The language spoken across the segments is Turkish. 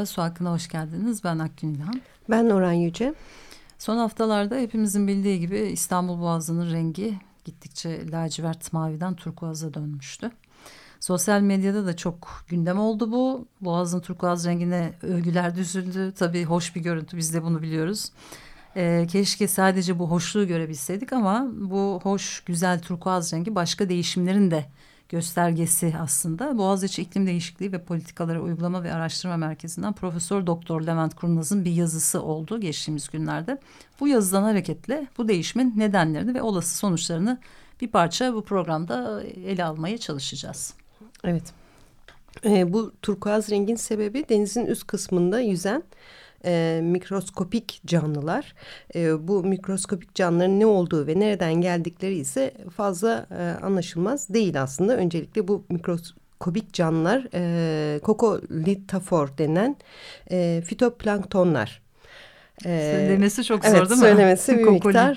Merhaba, Su Hakkı'na hoş geldiniz. Ben Akgün İlhan. Ben Nuran Yüce. Son haftalarda hepimizin bildiği gibi İstanbul Boğazı'nın rengi gittikçe lacivert maviden turkuaza dönmüştü. Sosyal medyada da çok gündem oldu bu. Boğaz'ın turkuaz rengine övgüler düzüldü. Tabii hoş bir görüntü biz de bunu biliyoruz. Ee, keşke sadece bu hoşluğu görebilseydik ama bu hoş güzel turkuaz rengi başka değişimlerin de göstergesi aslında. Boğaziçi İklim Değişikliği ve Politikaları Uygulama ve Araştırma Merkezi'nden Profesör Doktor Levent Kurnaz'ın bir yazısı oldu geçtiğimiz günlerde. Bu yazıdan hareketle bu değişimin nedenlerini ve olası sonuçlarını bir parça bu programda ele almaya çalışacağız. Evet. E, bu turkuaz rengin sebebi denizin üst kısmında yüzen e, mikroskopik canlılar. E, bu mikroskopik canlıların ne olduğu ve nereden geldikleri ise fazla e, anlaşılmaz değil aslında. Öncelikle bu mikroskopik canlılar e, kokolitafor denen e, fitoplanktonlar. Ee, söylemesi çok zor evet, değil mi? Söylemesi bir miktar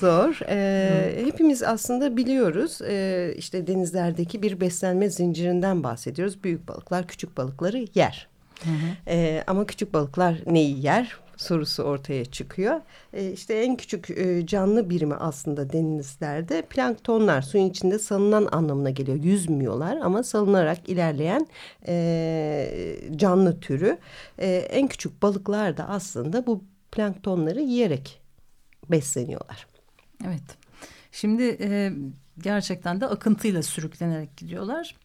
zor. Ee, hmm. Hepimiz aslında biliyoruz ee, işte denizlerdeki bir beslenme zincirinden bahsediyoruz. Büyük balıklar küçük balıkları yer. Hı hı. Ama küçük balıklar neyi yer? sorusu ortaya çıkıyor. Ee, işte en küçük e, canlı birimi aslında denizlerde planktonlar suyun içinde salınan anlamına geliyor. Yüzmüyorlar ama salınarak ilerleyen e, canlı türü. E, en küçük balıklar da aslında bu planktonları yiyerek besleniyorlar. Evet. Şimdi e, gerçekten de akıntıyla sürüklenerek gidiyorlar.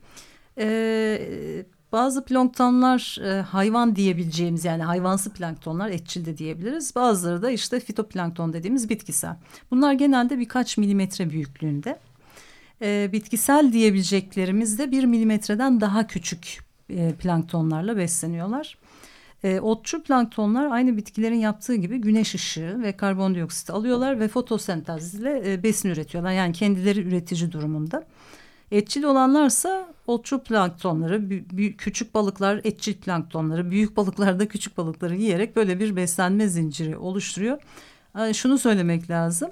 E, bazı planktonlar e, hayvan diyebileceğimiz yani hayvansı planktonlar etçil de diyebiliriz. Bazıları da işte fitoplankton dediğimiz bitkisel. Bunlar genelde birkaç milimetre büyüklüğünde. E, bitkisel diyebileceklerimiz de bir milimetreden daha küçük e, planktonlarla besleniyorlar. E, otçul planktonlar aynı bitkilerin yaptığı gibi güneş ışığı ve karbondioksit alıyorlar ve fotosentezle e, besin üretiyorlar. Yani kendileri üretici durumunda. Etçil olanlarsa otçul planktonları, küçük balıklar etçil planktonları, büyük balıklar da küçük balıkları yiyerek böyle bir beslenme zinciri oluşturuyor. E, şunu söylemek lazım.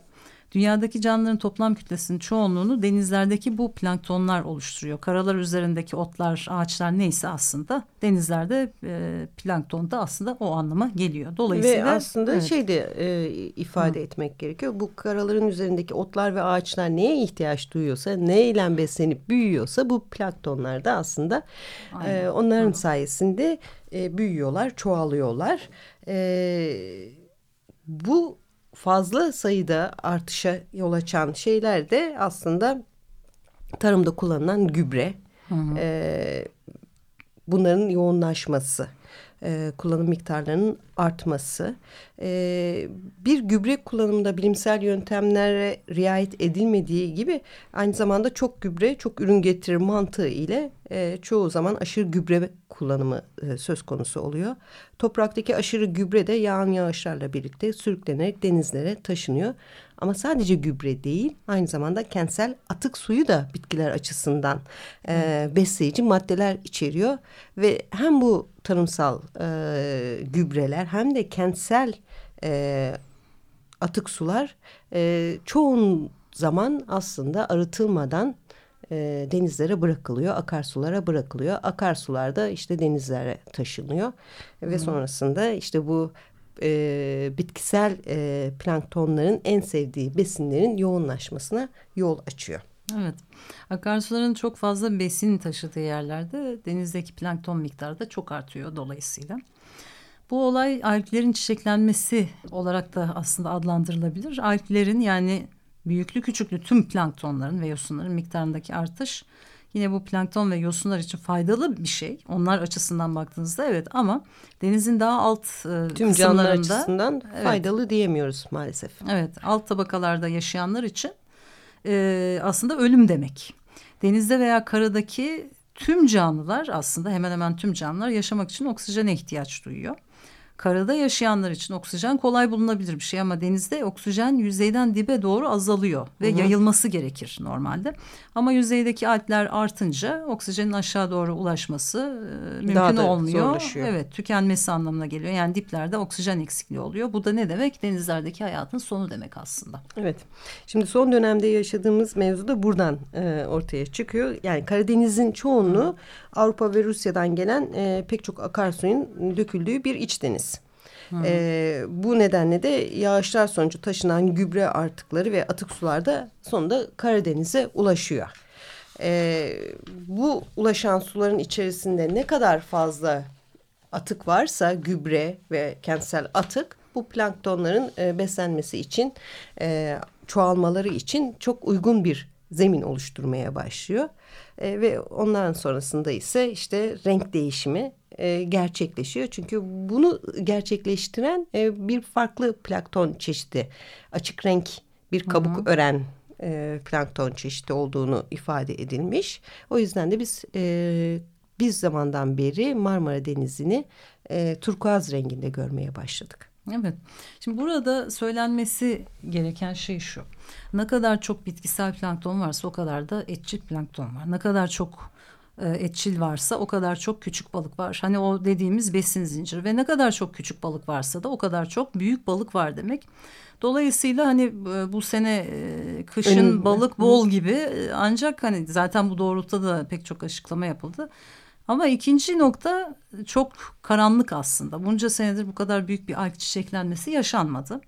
Dünyadaki canlıların toplam kütlesinin çoğunluğunu denizlerdeki bu planktonlar oluşturuyor. Karalar üzerindeki otlar, ağaçlar neyse aslında denizlerde e, plankton da aslında o anlama geliyor. Dolayısıyla ve aslında evet. şey de e, ifade Hı. etmek gerekiyor. Bu karaların üzerindeki otlar ve ağaçlar neye ihtiyaç duyuyorsa, neyle beslenip büyüyorsa bu planktonlar da aslında e, onların Hı. sayesinde e, büyüyorlar, çoğalıyorlar. E, bu fazla sayıda artışa yol açan şeyler de aslında tarımda kullanılan gübre. Hı hı. E, bunların yoğunlaşması e, kullanım miktarlarının artması. E, bir gübre kullanımında bilimsel yöntemlere riayet edilmediği gibi aynı zamanda çok gübre çok ürün getirir mantığı ile e, çoğu zaman aşırı gübre kullanımı e, söz konusu oluyor. Topraktaki aşırı gübre de yağan yağışlarla birlikte sürüklenerek denizlere taşınıyor. Ama sadece gübre değil aynı zamanda kentsel atık suyu da bitkiler açısından e, besleyici maddeler içeriyor. Ve hem bu tarımsal e, gübreler hem de kentsel e, atık sular e, çoğun zaman aslında arıtılmadan e, denizlere bırakılıyor, akarsulara bırakılıyor. Akarsular da işte denizlere taşınıyor hmm. ve sonrasında işte bu e, bitkisel e, planktonların en sevdiği besinlerin yoğunlaşmasına yol açıyor. Evet. Akarsuların çok fazla besin taşıdığı yerlerde denizdeki plankton miktarı da çok artıyor dolayısıyla. Bu olay alplerin çiçeklenmesi olarak da aslında adlandırılabilir. Alplerin yani büyüklü küçüklü tüm planktonların ve yosunların miktarındaki artış yine bu plankton ve yosunlar için faydalı bir şey. Onlar açısından baktığınızda evet ama denizin daha alt e, tüm canlılar açısından evet, faydalı diyemiyoruz maalesef. Evet alt tabakalarda yaşayanlar için e, aslında ölüm demek. denizde veya karadaki tüm canlılar aslında hemen hemen tüm canlılar yaşamak için oksijene ihtiyaç duyuyor. Karada yaşayanlar için oksijen kolay bulunabilir bir şey ama denizde oksijen yüzeyden dibe doğru azalıyor ve Hı -hı. yayılması gerekir normalde. Ama yüzeydeki alpler artınca oksijenin aşağı doğru ulaşması e, mümkün Daha da olmuyor. Zorlaşıyor. Evet, tükenmesi anlamına geliyor. Yani diplerde oksijen eksikliği oluyor. Bu da ne demek? Denizlerdeki hayatın sonu demek aslında. Evet. Şimdi son dönemde yaşadığımız mevzu da buradan e, ortaya çıkıyor. Yani Karadeniz'in çoğunluğu Hı. Avrupa ve Rusya'dan gelen e, pek çok akarsuyun döküldüğü bir iç deniz. E, bu nedenle de yağışlar sonucu taşınan gübre artıkları ve atık sular da sonunda Karadeniz'e ulaşıyor. E, bu ulaşan suların içerisinde ne kadar fazla atık varsa gübre ve kentsel atık bu planktonların e, beslenmesi için e, çoğalmaları için çok uygun bir zemin oluşturmaya başlıyor. E, ve ondan sonrasında ise işte renk değişimi e, gerçekleşiyor. Çünkü bunu gerçekleştiren e, bir farklı plankton çeşidi açık renk bir kabuk Hı -hı. ören e, plankton çeşidi olduğunu ifade edilmiş. O yüzden de biz e, biz zamandan beri Marmara Denizi'ni e, turkuaz renginde görmeye başladık. Evet. Şimdi burada söylenmesi gereken şey şu. Ne kadar çok bitkisel plankton varsa o kadar da etçil plankton var. Ne kadar çok e, etçil varsa o kadar çok küçük balık var. Hani o dediğimiz besin zinciri ve ne kadar çok küçük balık varsa da o kadar çok büyük balık var demek. Dolayısıyla hani e, bu sene e, kışın Önüm. balık bol gibi ancak hani zaten bu doğrultuda da pek çok açıklama yapıldı. Ama ikinci nokta çok karanlık aslında. Bunca senedir bu kadar büyük bir alg çiçeklenmesi yaşanmadı.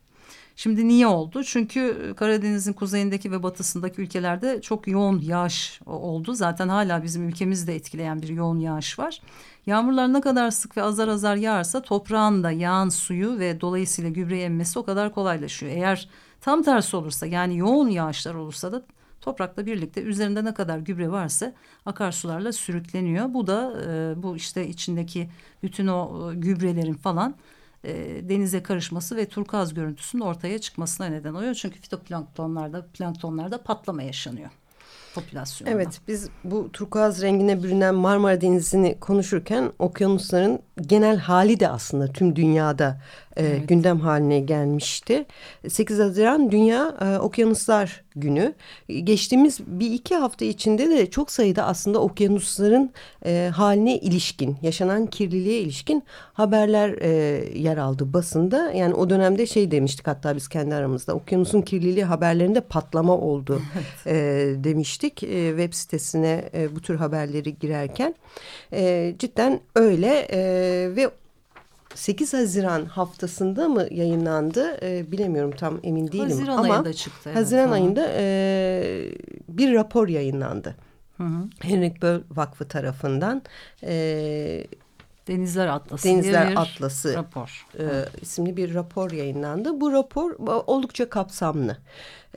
Şimdi niye oldu? Çünkü Karadeniz'in kuzeyindeki ve batısındaki ülkelerde çok yoğun yağış oldu. Zaten hala bizim ülkemizi de etkileyen bir yoğun yağış var. Yağmurlar ne kadar sık ve azar azar yağarsa toprağın da yağan suyu ve dolayısıyla gübre emmesi o kadar kolaylaşıyor. Eğer tam tersi olursa yani yoğun yağışlar olursa da toprakla birlikte üzerinde ne kadar gübre varsa akarsularla sürükleniyor. Bu da e, bu işte içindeki bütün o e, gübrelerin falan e, denize karışması ve turkuaz görüntüsünün ortaya çıkmasına neden oluyor. Çünkü fitoplanktonlarda planktonlarda patlama yaşanıyor popülasyonda. Evet biz bu turkuaz rengine bürünen Marmara Denizi'ni konuşurken okyanusların genel hali de aslında tüm dünyada e, evet. gündem haline gelmişti. 8 Haziran Dünya e, Okyanuslar Günü. Geçtiğimiz bir iki hafta içinde de çok sayıda aslında okyanusların e, haline ilişkin, yaşanan kirliliğe ilişkin haberler e, yer aldı basında. Yani o dönemde şey demiştik hatta biz kendi aramızda okyanusun kirliliği haberlerinde patlama oldu evet. e, demiştik. E, web sitesine e, bu tür haberleri girerken. E, cidden öyle e, ve 8 Haziran haftasında mı yayınlandı e, bilemiyorum tam emin değilim. Haziran Ama ayında çıktı. Evet, Haziran tamam. ayında e, bir rapor yayınlandı. Hı hı. Henrik Böll Vakfı tarafından. E, Denizler Atlası Denizler bir Atlası rapor. E, isimli bir rapor yayınlandı. Bu rapor oldukça kapsamlı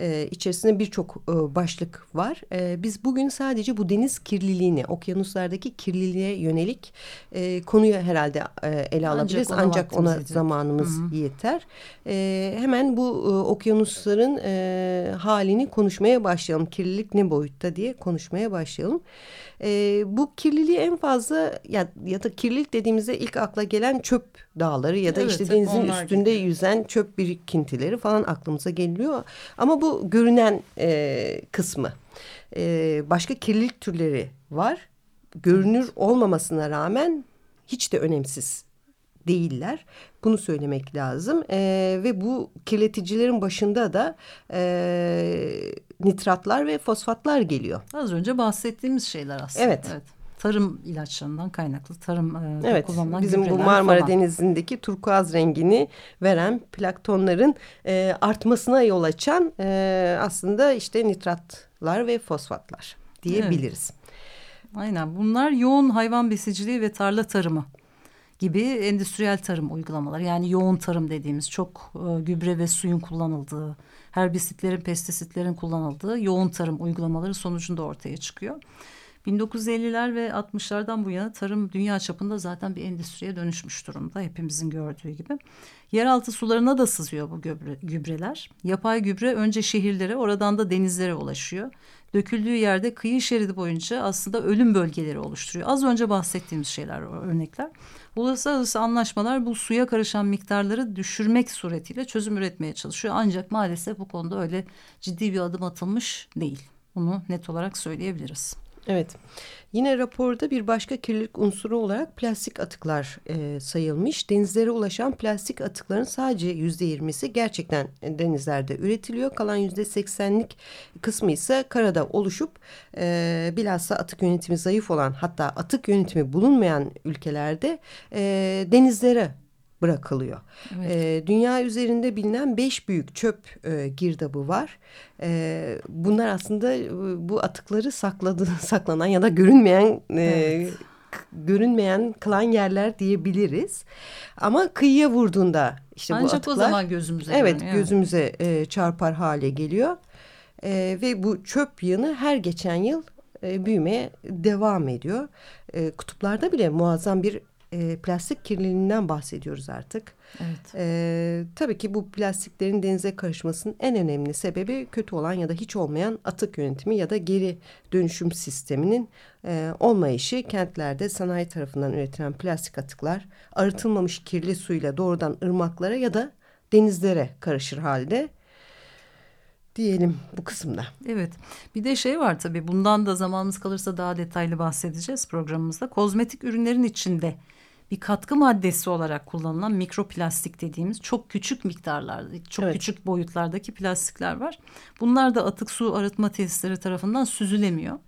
e, içerisinde birçok e, başlık var. E, biz bugün sadece bu deniz kirliliğini, okyanuslardaki kirliliğe yönelik e, konuyu herhalde e, ele alabiliriz. Ancak ona, Ancak ona zamanımız Hı -hı. yeter. E, hemen bu e, okyanusların e, halini konuşmaya başlayalım. Kirlilik ne boyutta diye konuşmaya başlayalım. E, bu kirliliği en fazla ya, ya da kirlilik dediğimizde ilk akla gelen çöp dağları ya da evet, işte denizin üstünde gibi. yüzen çöp birikintileri falan aklımıza geliyor. Ama bu görünen e, kısmı. E, başka kirlilik türleri var. Görünür evet. olmamasına rağmen hiç de önemsiz değiller. Bunu söylemek lazım. E, ve bu kirleticilerin başında da e, nitratlar ve fosfatlar geliyor. Az önce bahsettiğimiz şeyler aslında. Evet. evet tarım ilaçlarından kaynaklı tarım e, evet, kullanılan bizim bu Marmara falan. Denizi'ndeki turkuaz rengini veren planktonların e, artmasına yol açan e, aslında işte nitratlar ve fosfatlar diyebiliriz. Evet. Aynen bunlar yoğun hayvan besiciliği ve tarla tarımı gibi endüstriyel tarım uygulamaları yani yoğun tarım dediğimiz çok e, gübre ve suyun kullanıldığı herbisitlerin pestisitlerin kullanıldığı yoğun tarım uygulamaları sonucunda ortaya çıkıyor. 1950'ler ve 60'lardan bu yana tarım dünya çapında zaten bir endüstriye dönüşmüş durumda hepimizin gördüğü gibi. Yeraltı sularına da sızıyor bu gübre, gübreler. Yapay gübre önce şehirlere oradan da denizlere ulaşıyor. döküldüğü yerde kıyı şeridi boyunca aslında ölüm bölgeleri oluşturuyor. Az önce bahsettiğimiz şeyler örnekler. Uluslararası anlaşmalar bu suya karışan miktarları düşürmek suretiyle çözüm üretmeye çalışıyor. Ancak maalesef bu konuda öyle ciddi bir adım atılmış değil. Bunu net olarak söyleyebiliriz. Evet. Yine raporda bir başka kirlilik unsuru olarak plastik atıklar e, sayılmış. Denizlere ulaşan plastik atıkların sadece yüzde yirmisi gerçekten denizlerde üretiliyor. Kalan yüzde seksenlik kısmı ise karada oluşup e, bilhassa atık yönetimi zayıf olan hatta atık yönetimi bulunmayan ülkelerde e, denizlere bırakılıyor. Evet. E, dünya üzerinde bilinen beş büyük çöp e, girdabı var. E, bunlar aslında e, bu atıkları sakladı, saklanan ya da görünmeyen e, evet. görünmeyen kılan yerler diyebiliriz. Ama kıyıya vurduğunda işte Ancak bu atıklar. o zaman gözümüze Evet görünüyor. gözümüze e, çarpar hale geliyor. E, ve bu çöp yığını her geçen yıl e, büyümeye devam ediyor. E, kutuplarda bile muazzam bir e, plastik kirliliğinden bahsediyoruz artık. Evet. E, tabii ki bu plastiklerin denize karışmasının en önemli sebebi kötü olan ya da hiç olmayan atık yönetimi ya da geri dönüşüm sisteminin e, olmayışı. Kentlerde sanayi tarafından üretilen plastik atıklar arıtılmamış kirli suyla doğrudan ırmaklara ya da denizlere karışır halde diyelim bu kısımda. Evet bir de şey var tabii bundan da zamanımız kalırsa daha detaylı bahsedeceğiz programımızda. Kozmetik ürünlerin içinde bir katkı maddesi olarak kullanılan mikroplastik dediğimiz çok küçük miktarlarda, çok evet. küçük boyutlardaki plastikler var. Bunlar da atık su arıtma tesisleri tarafından süzülemiyor.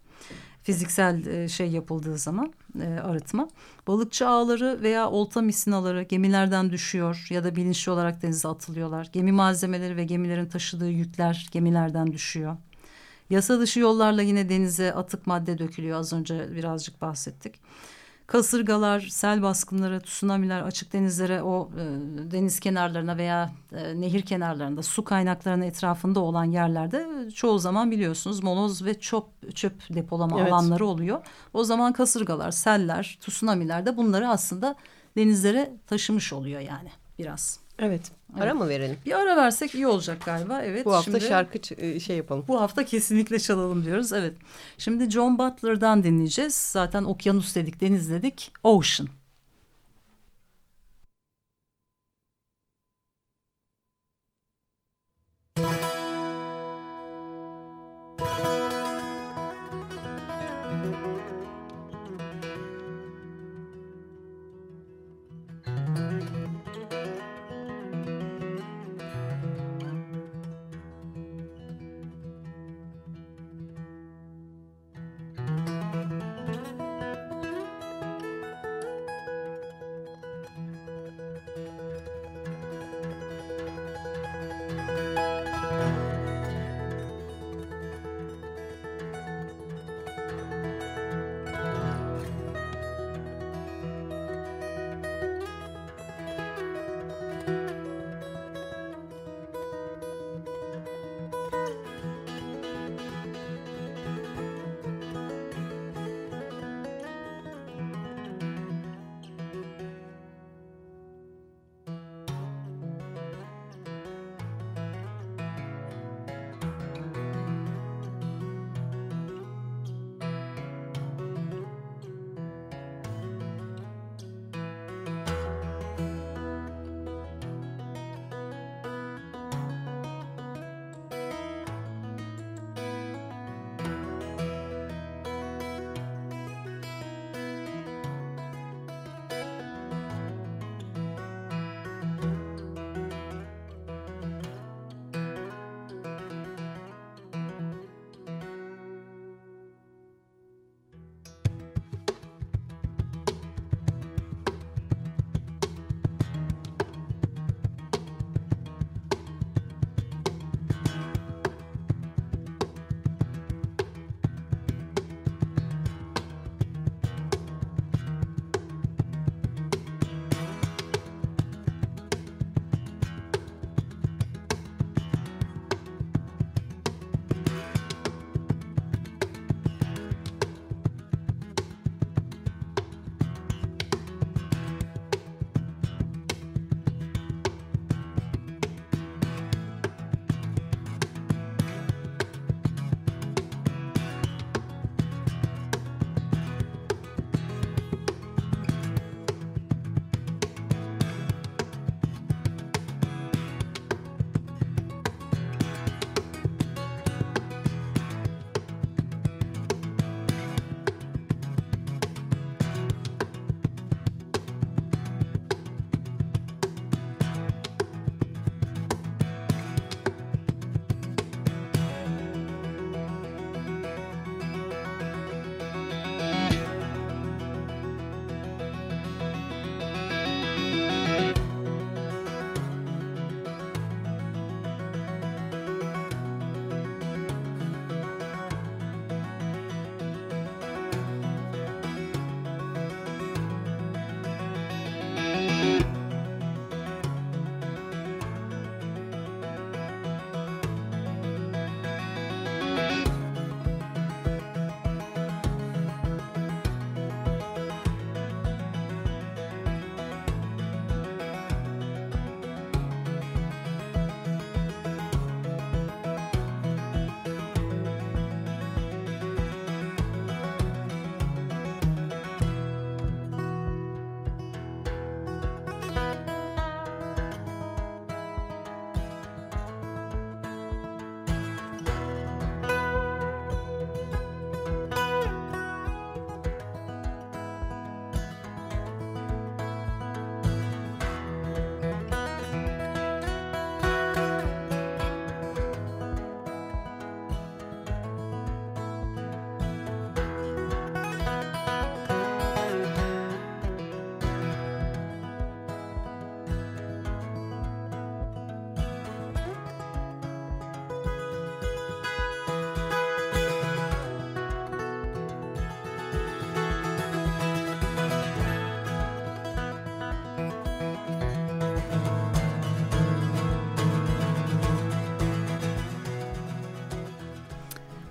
Fiziksel e, şey yapıldığı zaman e, arıtma. Balıkçı ağları veya olta misinaları gemilerden düşüyor ya da bilinçli olarak denize atılıyorlar. Gemi malzemeleri ve gemilerin taşıdığı yükler gemilerden düşüyor. Yasa dışı yollarla yine denize atık madde dökülüyor. Az önce birazcık bahsettik kasırgalar, sel baskınları, tsunamiler açık denizlere o e, deniz kenarlarına veya e, nehir kenarlarında su kaynaklarının etrafında olan yerlerde çoğu zaman biliyorsunuz moloz ve çöp çöp depolama evet. alanları oluyor. O zaman kasırgalar, seller, tsunamiler de bunları aslında denizlere taşımış oluyor yani biraz. Evet. Ara evet. mı verelim? Bir ara versek iyi olacak galiba. Evet. Bu hafta şimdi, şarkı e, şey yapalım. Bu hafta kesinlikle çalalım diyoruz. Evet. Şimdi John Butler'dan dinleyeceğiz. Zaten okyanus dedik, deniz dedik. Ocean.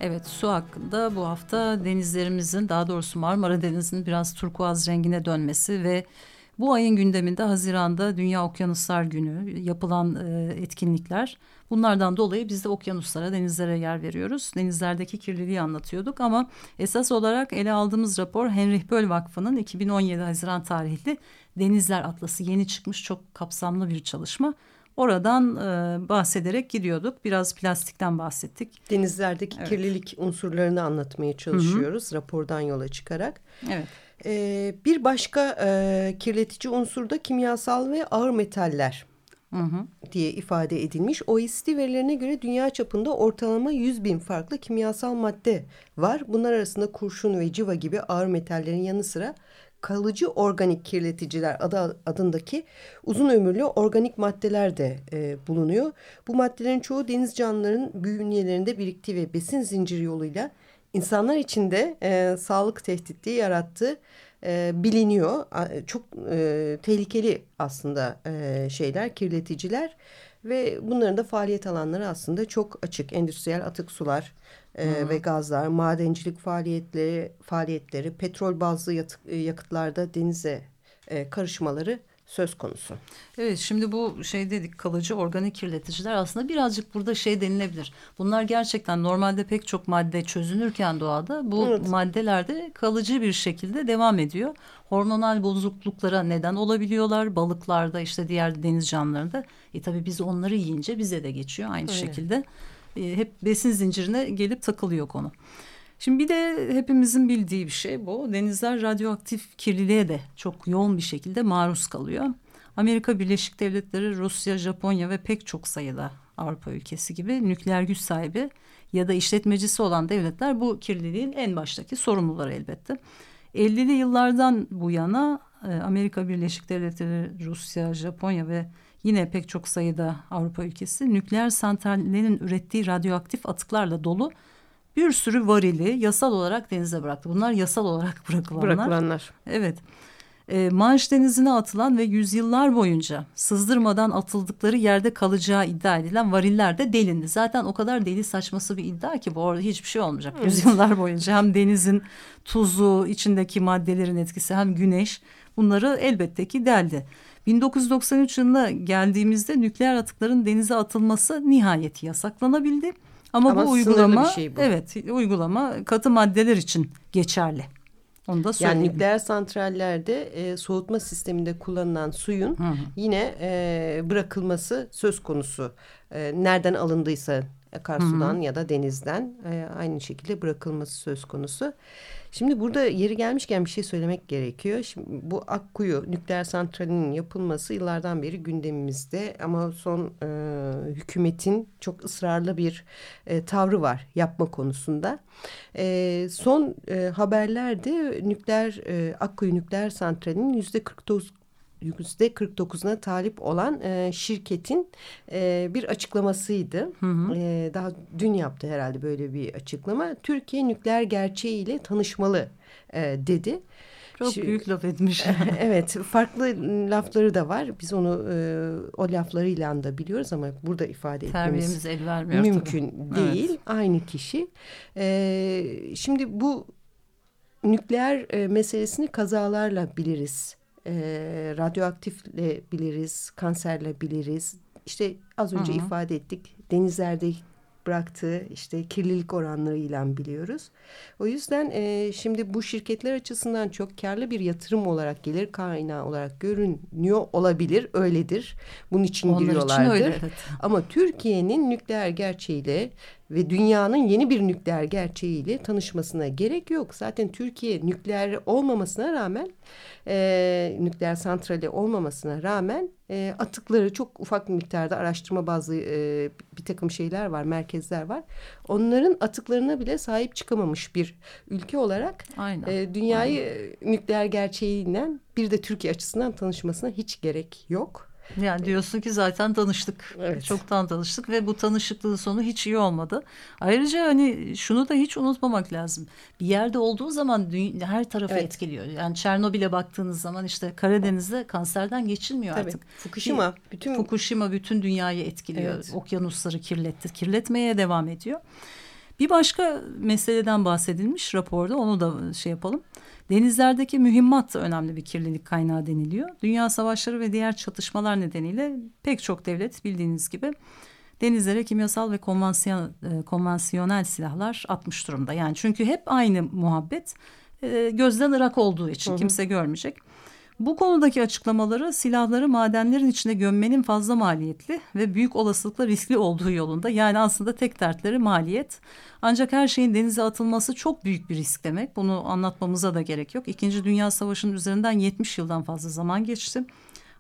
Evet su hakkında bu hafta denizlerimizin daha doğrusu Marmara Denizi'nin biraz turkuaz rengine dönmesi ve bu ayın gündeminde Haziran'da Dünya Okyanuslar Günü yapılan e, etkinlikler. Bunlardan dolayı biz de okyanuslara, denizlere yer veriyoruz. Denizlerdeki kirliliği anlatıyorduk ama esas olarak ele aldığımız rapor Henry Böll Vakfı'nın 2017 Haziran tarihli Denizler Atlası yeni çıkmış çok kapsamlı bir çalışma. Oradan e, bahsederek gidiyorduk. Biraz plastikten bahsettik. Denizlerdeki evet. kirlilik unsurlarını anlatmaya çalışıyoruz Hı -hı. rapordan yola çıkarak. Evet. Ee, bir başka e, kirletici unsur da kimyasal ve ağır metaller. Hı hı. diye ifade edilmiş. OECD verilerine göre dünya çapında ortalama 100 bin farklı kimyasal madde var. Bunlar arasında kurşun ve civa gibi ağır metallerin yanı sıra kalıcı organik kirleticiler adı adındaki uzun ömürlü organik maddeler de e, bulunuyor. Bu maddelerin çoğu deniz canlılarının bünyelerinde biriktiği ve besin zinciri yoluyla insanlar için de e, sağlık tehdidi yarattığı e, biliniyor. Çok e, tehlikeli aslında e, şeyler, kirleticiler ve bunların da faaliyet alanları aslında çok açık. Endüstriyel atık sular e, ve gazlar, madencilik faaliyetleri, faaliyetleri, petrol bazlı yatık, e, yakıtlarda denize e, karışmaları söz konusu. Evet şimdi bu şey dedik kalıcı organik kirleticiler aslında birazcık burada şey denilebilir. Bunlar gerçekten normalde pek çok madde çözünürken doğada bu evet. maddeler de kalıcı bir şekilde devam ediyor. Hormonal bozukluklara neden olabiliyorlar balıklarda işte diğer deniz canlılarında. E tabii biz onları yiyince bize de geçiyor aynı evet. şekilde. E, hep besin zincirine gelip takılıyor konu. Şimdi bir de hepimizin bildiği bir şey bu. Denizler radyoaktif kirliliğe de çok yoğun bir şekilde maruz kalıyor. Amerika Birleşik Devletleri, Rusya, Japonya ve pek çok sayıda Avrupa ülkesi gibi nükleer güç sahibi ya da işletmecisi olan devletler bu kirliliğin en baştaki sorumluları elbette. 50'li yıllardan bu yana e, Amerika Birleşik Devletleri, Rusya, Japonya ve yine pek çok sayıda Avrupa ülkesi nükleer santrallerin ürettiği radyoaktif atıklarla dolu bir sürü varili yasal olarak denize bıraktı. Bunlar yasal olarak bırakılanlar. Bırakılanlar. Evet. E, Manş denizine atılan ve yüzyıllar boyunca sızdırmadan atıldıkları yerde kalacağı iddia edilen variller de delindi. Zaten o kadar deli saçması bir iddia ki bu orada hiçbir şey olmayacak. Evet. Yüzyıllar boyunca hem denizin tuzu, içindeki maddelerin etkisi hem güneş bunları elbette ki deldi. 1993 yılına geldiğimizde nükleer atıkların denize atılması nihayet yasaklanabildi. Ama, Ama bu uygulama şey bu. evet uygulama katı maddeler için geçerli. Onu da söyleyeyim. Yani nükleer santrallerde e, soğutma sisteminde kullanılan suyun hı hı. yine e, bırakılması söz konusu. E, nereden alındıysa akarsudan hı hı. ya da denizden e, aynı şekilde bırakılması söz konusu. Şimdi burada yeri gelmişken bir şey söylemek gerekiyor. Şimdi bu Akkuyu nükleer santralinin yapılması yıllardan beri gündemimizde ama son e, hükümetin çok ısrarlı bir e, tavrı var yapma konusunda. E, son e, haberlerde nükleer e, Akkuyu nükleer santralinin yüzde 49 yüzde 49'una talip olan e, şirketin e, bir açıklamasıydı. Hı hı. E, daha dün yaptı herhalde böyle bir açıklama. Türkiye nükleer gerçeğiyle tanışmalı e, dedi. Çok Şimdi, büyük laf etmiş. evet farklı lafları da var. Biz onu e, o laflarıyla da biliyoruz ama burada ifade etmemiz el vermiyor, mümkün tabii. değil. Evet. Aynı kişi. E, şimdi bu nükleer e, meselesini kazalarla biliriz e, radyoaktifle biliriz, kanserle biliriz. İşte az önce Hı -hı. ifade ettik denizlerde bıraktığı işte kirlilik oranlarıyla biliyoruz. O yüzden e, şimdi bu şirketler açısından çok karlı bir yatırım olarak gelir kaynağı olarak görünüyor olabilir. Öyledir. Bunun için Onlar giriyorlardır. Için öyle, evet. Ama Türkiye'nin nükleer gerçeğiyle ve dünyanın yeni bir nükleer gerçeğiyle tanışmasına gerek yok. Zaten Türkiye nükleer olmamasına rağmen e, nükleer santrali olmamasına rağmen e, atıkları çok ufak miktarda araştırma bazı e, bir takım şeyler var, merkezler var. Onların atıklarına bile sahip çıkamamış bir ülke olarak Aynen. E, dünyayı Aynen. nükleer gerçeğiyle bir de Türkiye açısından tanışmasına hiç gerek yok. Yani diyorsun ki zaten tanıştık. Evet. Çoktan tanıştık ve bu tanışıklığın sonu hiç iyi olmadı. Ayrıca hani şunu da hiç unutmamak lazım. Bir yerde olduğu zaman her tarafı evet. etkiliyor. Yani Çernobil'e baktığınız zaman işte Karadeniz'de kanserden geçilmiyor Tabii. artık. Fukushima bütün Fukushima bütün dünyayı etkiliyor. Evet. Okyanusları kirletti. Kirletmeye devam ediyor. Bir başka meseleden bahsedilmiş raporda onu da şey yapalım. Denizlerdeki mühimmat da önemli bir kirlilik kaynağı deniliyor. Dünya savaşları ve diğer çatışmalar nedeniyle pek çok devlet bildiğiniz gibi denizlere kimyasal ve konvansiyon, e, konvansiyonel silahlar atmış durumda. Yani çünkü hep aynı muhabbet e, gözden ırak olduğu için hı hı. kimse görmeyecek. Bu konudaki açıklamaları silahları madenlerin içine gömmenin fazla maliyetli ve büyük olasılıkla riskli olduğu yolunda. Yani aslında tek dertleri maliyet. Ancak her şeyin denize atılması çok büyük bir risk demek. Bunu anlatmamıza da gerek yok. İkinci Dünya Savaşı'nın üzerinden 70 yıldan fazla zaman geçti.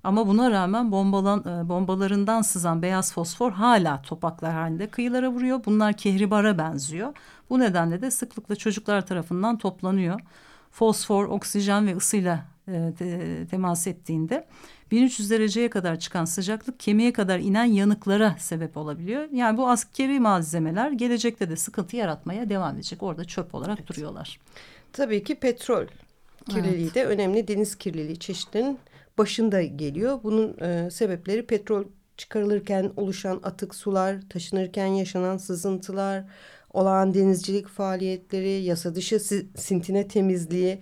Ama buna rağmen bombalan, e, bombalarından sızan beyaz fosfor hala topaklar halinde kıyılara vuruyor. Bunlar kehribara benziyor. Bu nedenle de sıklıkla çocuklar tarafından toplanıyor. Fosfor, oksijen ve ısıyla e, te, temas ettiğinde 1300 dereceye kadar çıkan sıcaklık kemiğe kadar inen yanıklara sebep olabiliyor. Yani bu askeri malzemeler gelecekte de sıkıntı yaratmaya devam edecek. Orada çöp olarak evet. duruyorlar. Tabii ki petrol kirliliği evet. de önemli deniz kirliliği çeşitlerinin başında geliyor. Bunun e, sebepleri petrol çıkarılırken oluşan atık sular, taşınırken yaşanan sızıntılar, olağan denizcilik faaliyetleri, yasa dışı sintine temizliği,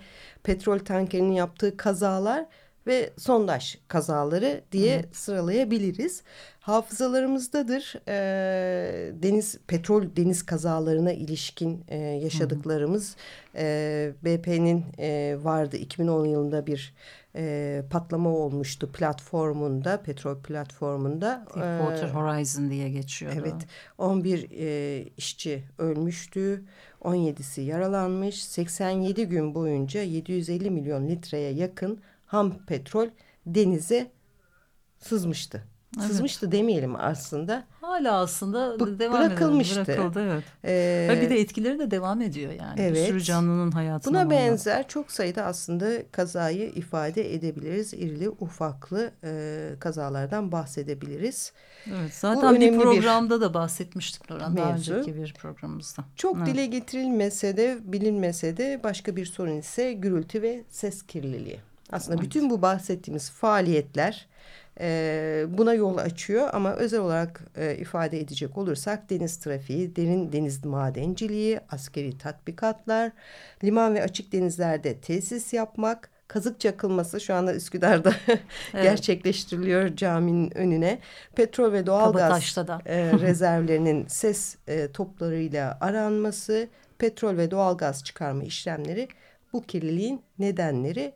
petrol tankerinin yaptığı kazalar ve sondaj kazaları diye evet. sıralayabiliriz. Hafızalarımızdadır e, deniz petrol deniz kazalarına ilişkin e, yaşadıklarımız. E, BP'nin e, vardı 2010 yılında bir e, patlama olmuştu platformunda, petrol platformunda. Deepwater Horizon diye geçiyordu. Evet, 11 e, işçi ölmüştü, 17'si yaralanmış. 87 gün boyunca 750 milyon litreye yakın ham petrol denize sızmıştı. Evet. Sızmıştı demeyelim aslında. Hala aslında B devam bırakılmıştı. Ediyor. Bırakıldı evet. Ee, bir de etkileri de devam ediyor yani. Evet. Bir sürü canlının hayatına. Buna benzer çok sayıda aslında kazayı ifade edebiliriz. İrili ufaklı e, kazalardan bahsedebiliriz. Evet zaten bir programda bir da bahsetmiştik Nurhan daha önceki bir programımızda. Çok evet. dile getirilmese de bilinmese de başka bir sorun ise gürültü ve ses kirliliği. Aslında evet. bütün bu bahsettiğimiz faaliyetler e, buna yol açıyor ama özel olarak e, ifade edecek olursak deniz trafiği, derin deniz madenciliği, askeri tatbikatlar, liman ve açık denizlerde tesis yapmak, kazık çakılması şu anda Üsküdar'da evet. gerçekleştiriliyor caminin önüne. Petrol ve doğalgaz e, rezervlerinin ses e, toplarıyla aranması, petrol ve doğalgaz çıkarma işlemleri bu kirliliğin nedenleri.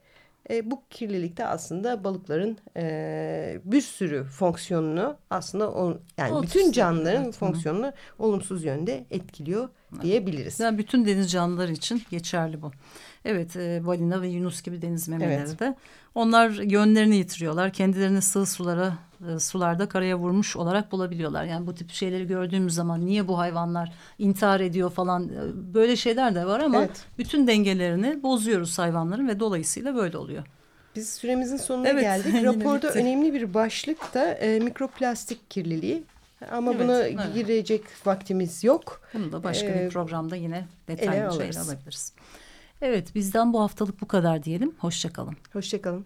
E, bu kirlilikte aslında balıkların e, bir sürü fonksiyonunu aslında on, yani olumsuz bütün canlıların evet, fonksiyonunu hı. olumsuz yönde etkiliyor diyebiliriz. Yani bütün deniz canlıları için geçerli bu. Evet e, balina ve yunus gibi deniz memeleri evet. de. Onlar yönlerini yitiriyorlar. Kendilerini sığ sulara e, sularda karaya vurmuş olarak bulabiliyorlar. Yani bu tip şeyleri gördüğümüz zaman niye bu hayvanlar intihar ediyor falan e, böyle şeyler de var ama evet. bütün dengelerini bozuyoruz hayvanların ve dolayısıyla böyle oluyor. Biz süremizin sonuna evet, geldik. Raporda önemli bir başlık da e, mikroplastik kirliliği. Ama evet, buna evet. girecek vaktimiz yok. Bunu da başka ee, bir programda yine detaylı şeyler alabiliriz. Evet bizden bu haftalık bu kadar diyelim. Hoşçakalın. Hoşçakalın.